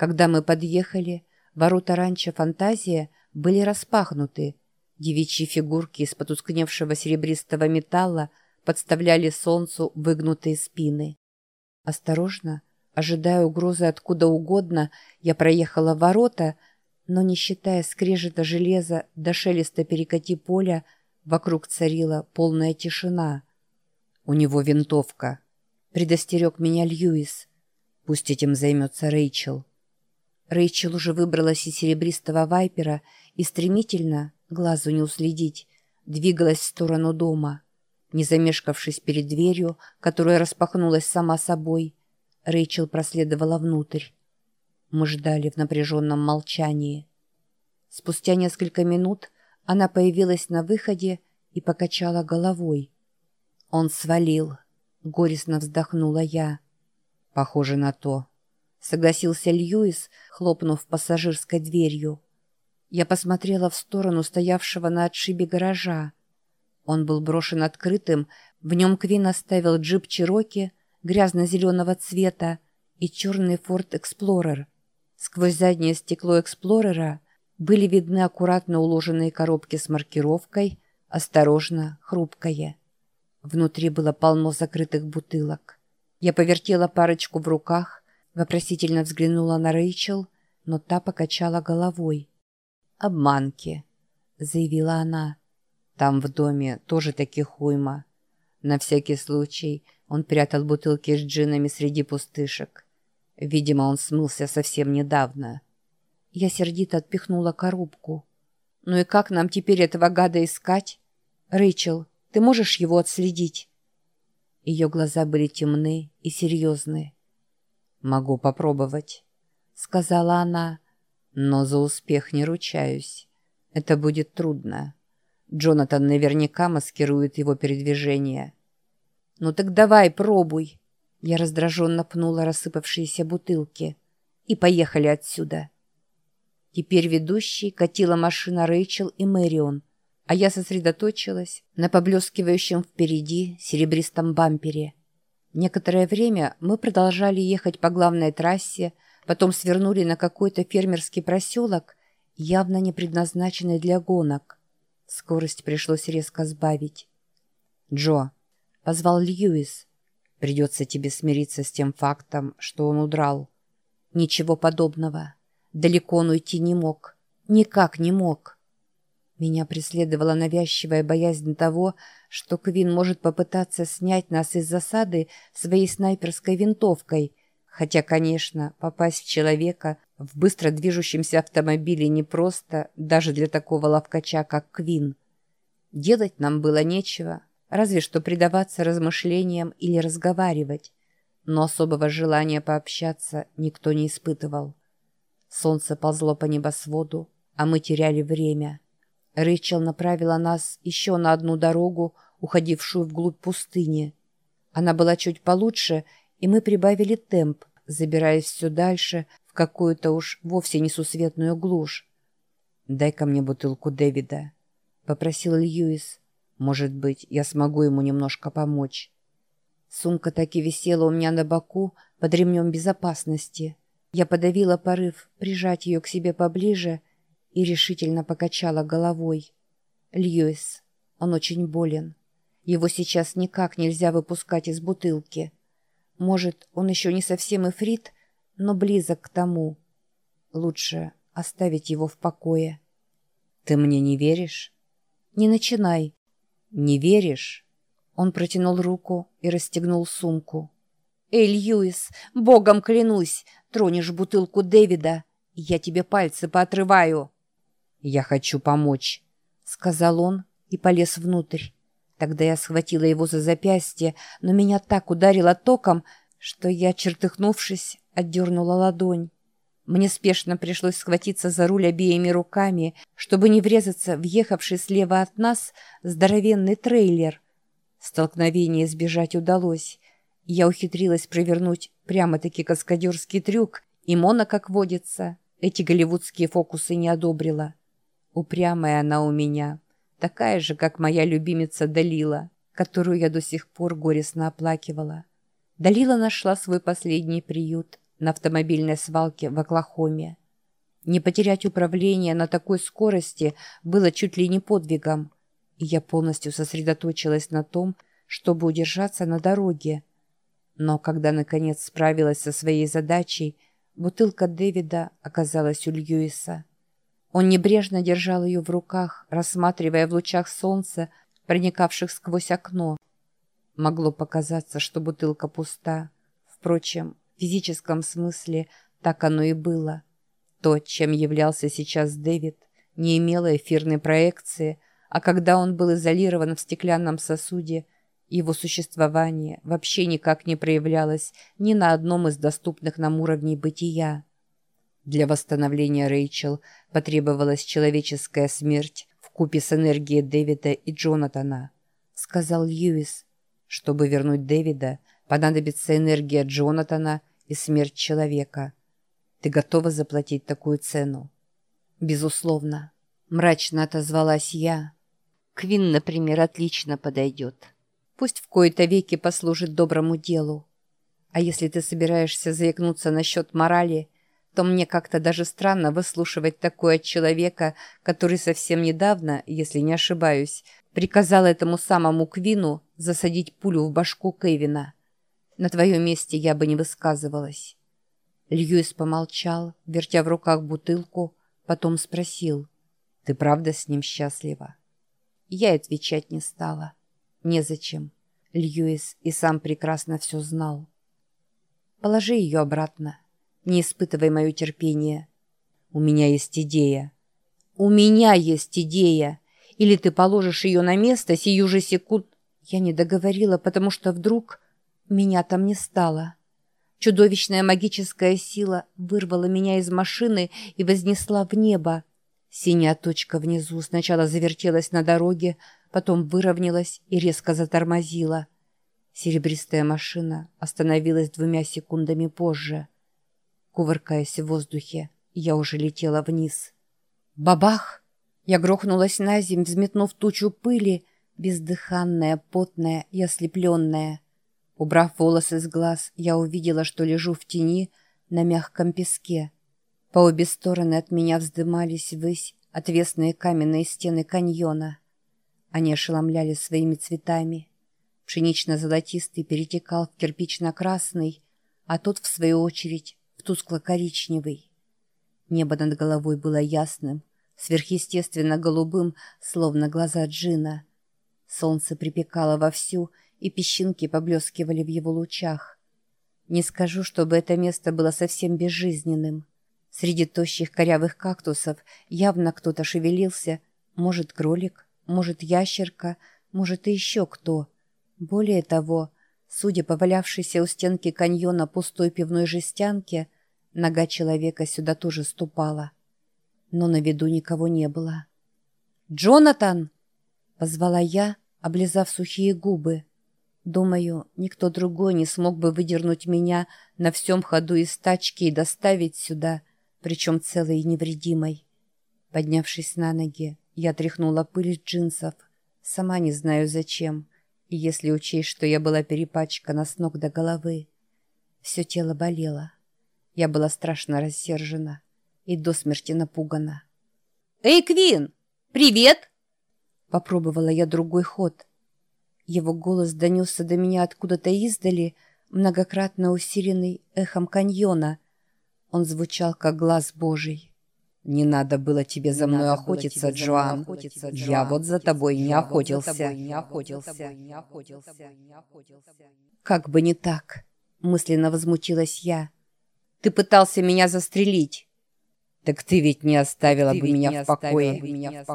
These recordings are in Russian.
Когда мы подъехали, ворота ранчо «Фантазия» были распахнуты. Девичьи фигурки из потускневшего серебристого металла подставляли солнцу выгнутые спины. Осторожно, ожидая угрозы откуда угодно, я проехала ворота, но, не считая скрежета железа до шелеста перекати поля, вокруг царила полная тишина. «У него винтовка», — предостерег меня Льюис. «Пусть этим займется Рэйчел». Рэйчел уже выбралась из серебристого вайпера и стремительно, глазу не уследить, двигалась в сторону дома. Не замешкавшись перед дверью, которая распахнулась сама собой, Рэйчел проследовала внутрь. Мы ждали в напряженном молчании. Спустя несколько минут она появилась на выходе и покачала головой. «Он свалил», — горестно вздохнула я. «Похоже на то», согласился Льюис, хлопнув пассажирской дверью. Я посмотрела в сторону стоявшего на отшибе гаража. Он был брошен открытым, в нем Квин оставил джип Чироки грязно-зеленого цвета и черный Форд Эксплорер. Сквозь заднее стекло Эксплорера были видны аккуратно уложенные коробки с маркировкой «Осторожно, хрупкое». Внутри было полно закрытых бутылок. Я повертела парочку в руках, Вопросительно взглянула на Рэйчел, но та покачала головой. «Обманки», — заявила она. «Там в доме тоже таких уйма. На всякий случай он прятал бутылки с джинами среди пустышек. Видимо, он смылся совсем недавно». Я сердито отпихнула коробку. «Ну и как нам теперь этого гада искать? Рэйчел, ты можешь его отследить?» Ее глаза были темны и серьезные. «Могу попробовать», — сказала она, — «но за успех не ручаюсь. Это будет трудно. Джонатан наверняка маскирует его передвижение». «Ну так давай, пробуй!» Я раздраженно пнула рассыпавшиеся бутылки. «И поехали отсюда!» Теперь ведущей катила машина Рэйчел и Мэрион, а я сосредоточилась на поблескивающем впереди серебристом бампере — Некоторое время мы продолжали ехать по главной трассе, потом свернули на какой-то фермерский проселок, явно не предназначенный для гонок. Скорость пришлось резко сбавить. «Джо», — позвал Льюис, — «придется тебе смириться с тем фактом, что он удрал». «Ничего подобного. Далеко он уйти не мог. Никак не мог». Меня преследовала навязчивая боязнь того, что Квин может попытаться снять нас из засады своей снайперской винтовкой, хотя, конечно, попасть в человека в быстро движущемся автомобиле непросто даже для такого ловкача, как Квин. Делать нам было нечего, разве что предаваться размышлениям или разговаривать, но особого желания пообщаться никто не испытывал. Солнце ползло по небосводу, а мы теряли время — Рэйчел направила нас еще на одну дорогу, уходившую вглубь пустыни. Она была чуть получше, и мы прибавили темп, забираясь все дальше в какую-то уж вовсе несусветную глушь. «Дай-ка мне бутылку Дэвида», — попросил Льюис. «Может быть, я смогу ему немножко помочь». Сумка так и висела у меня на боку под ремнем безопасности. Я подавила порыв прижать ее к себе поближе и решительно покачала головой. «Льюис, он очень болен. Его сейчас никак нельзя выпускать из бутылки. Может, он еще не совсем эфрит, но близок к тому. Лучше оставить его в покое». «Ты мне не веришь?» «Не начинай». «Не веришь?» Он протянул руку и расстегнул сумку. «Эй, Льюис, богом клянусь, тронешь бутылку Дэвида, я тебе пальцы поотрываю!» «Я хочу помочь», — сказал он и полез внутрь. Тогда я схватила его за запястье, но меня так ударило током, что я, чертыхнувшись, отдернула ладонь. Мне спешно пришлось схватиться за руль обеими руками, чтобы не врезаться в ехавший слева от нас здоровенный трейлер. Столкновение избежать удалось. Я ухитрилась провернуть прямо-таки каскадерский трюк, и Мона, как водится, эти голливудские фокусы не одобрила. Упрямая она у меня, такая же, как моя любимица Далила, которую я до сих пор горестно оплакивала. Далила нашла свой последний приют на автомобильной свалке в Оклахоме. Не потерять управление на такой скорости было чуть ли не подвигом, и я полностью сосредоточилась на том, чтобы удержаться на дороге. Но когда, наконец, справилась со своей задачей, бутылка Дэвида оказалась у Льюиса. Он небрежно держал ее в руках, рассматривая в лучах солнца, проникавших сквозь окно. Могло показаться, что бутылка пуста. Впрочем, в физическом смысле так оно и было. То, чем являлся сейчас Дэвид, не имело эфирной проекции, а когда он был изолирован в стеклянном сосуде, его существование вообще никак не проявлялось ни на одном из доступных нам уровней бытия. Для восстановления Рэйчел потребовалась человеческая смерть в купе с энергией Дэвида и Джонатана, сказал Льюис. Чтобы вернуть Дэвида, понадобится энергия Джонатана и смерть человека. Ты готова заплатить такую цену? Безусловно. Мрачно отозвалась я. Квин, например, отлично подойдет. Пусть в кои-то веки послужит доброму делу. А если ты собираешься заикнуться насчет морали, то мне как-то даже странно выслушивать такое от человека, который совсем недавно, если не ошибаюсь, приказал этому самому Квину засадить пулю в башку Кевина. На твоем месте я бы не высказывалась. Льюис помолчал, вертя в руках бутылку, потом спросил, «Ты правда с ним счастлива?» Я отвечать не стала. Незачем. Льюис и сам прекрасно все знал. Положи ее обратно. Не испытывай мое терпение. У меня есть идея. У меня есть идея. Или ты положишь ее на место сию же секунд... Я не договорила, потому что вдруг меня там не стало. Чудовищная магическая сила вырвала меня из машины и вознесла в небо. Синяя точка внизу сначала завертелась на дороге, потом выровнялась и резко затормозила. Серебристая машина остановилась двумя секундами позже. Кувыркаясь в воздухе, я уже летела вниз. Бабах! Я грохнулась на земь, взметнув тучу пыли, бездыханная, потная и ослепленная. Убрав волосы с глаз, я увидела, что лежу в тени на мягком песке. По обе стороны от меня вздымались ввысь отвесные каменные стены каньона. Они ошеломляли своими цветами. Пшенично-золотистый перетекал в кирпично-красный, а тот, в свою очередь, тускло-коричневый. Небо над головой было ясным, сверхъестественно голубым, словно глаза Джина. Солнце припекало вовсю, и песчинки поблескивали в его лучах. Не скажу, чтобы это место было совсем безжизненным. Среди тощих корявых кактусов явно кто-то шевелился, может, кролик, может, ящерка, может, и еще кто. Более того, судя по валявшейся у стенки каньона пустой пивной жестянке, нога человека сюда тоже ступала. Но на виду никого не было. «Джонатан!» — позвала я, облизав сухие губы. Думаю, никто другой не смог бы выдернуть меня на всем ходу из тачки и доставить сюда, причем целой и невредимой. Поднявшись на ноги, я тряхнула пыль джинсов. Сама не знаю зачем, и если учесть, что я была перепачкана с ног до головы. Все тело болело. Я была страшно рассержена и до смерти напугана. «Эй, Квин! Привет!» Попробовала я другой ход — его голос донесся до меня откуда-то издали, многократно усиленный эхом каньона. Он звучал, как глаз Божий. «Не надо было тебе за мной охотиться, Джоан. Я вот за тобой не охотился. Как бы не так, мысленно возмутилась я. Ты пытался меня застрелить. Так ты ведь не оставила бы меня в покое.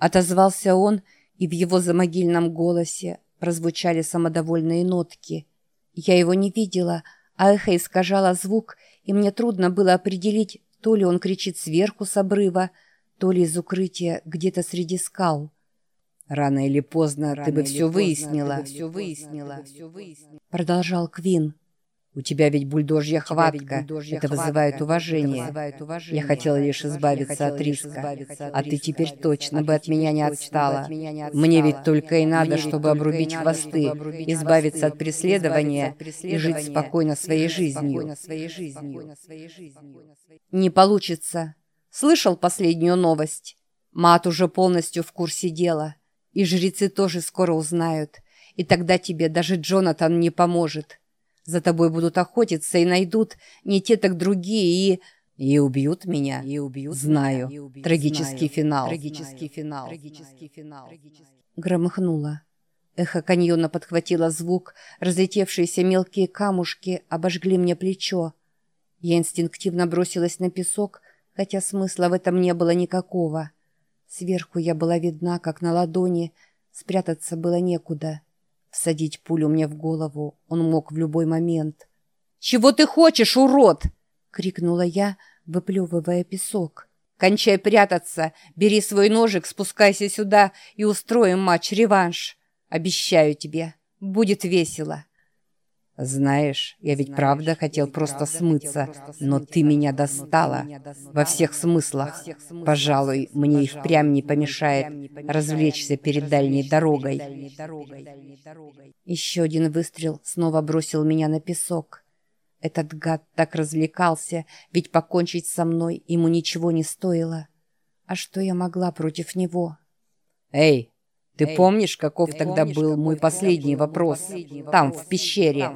Отозвался он и в его замогильном голосе прозвучали самодовольные нотки. Я его не видела, а эхо искажало звук, и мне трудно было определить, то ли он кричит сверху с обрыва, то ли из укрытия где-то среди скал. «Рано или поздно Рано ты бы все выяснила», все выяснила, продолжал Квин. У тебя ведь бульдожья хватка. Бульдожья это хватка. вызывает уважение. Это вызывает уважение. Я хотела лишь избавиться от риска. А ты теперь точно бы от меня не отстала. Мне ведь только и надо, чтобы обрубить хвосты, избавиться от преследования и жить спокойно своей жизнью. Не получится. Слышал последнюю новость? Мат уже полностью в курсе дела. И жрецы тоже скоро узнают. И тогда тебе даже Джонатан не поможет. За тобой будут охотиться и найдут не те, так другие, и... И убьют меня. И убьют. Знаю. И убьют. Трагический Знаю. финал. Трагический финал. Трагический финал. Громыхнуло. Эхо каньона подхватило звук. Разлетевшиеся мелкие камушки обожгли мне плечо. Я инстинктивно бросилась на песок, хотя смысла в этом не было никакого. Сверху я была видна, как на ладони. Спрятаться было некуда. Всадить пулю мне в голову он мог в любой момент. «Чего ты хочешь, урод?» — крикнула я, выплевывая песок. «Кончай прятаться, бери свой ножик, спускайся сюда и устроим матч-реванш. Обещаю тебе, будет весело». «Знаешь, я ведь правда хотел просто смыться, но ты меня достала во всех смыслах. Пожалуй, мне и впрямь не помешает развлечься перед дальней дорогой». Еще один выстрел снова бросил меня на песок. Этот гад так развлекался, ведь покончить со мной ему ничего не стоило. А что я могла против него? «Эй, ты помнишь, каков тогда был мой последний вопрос? Там, в пещере.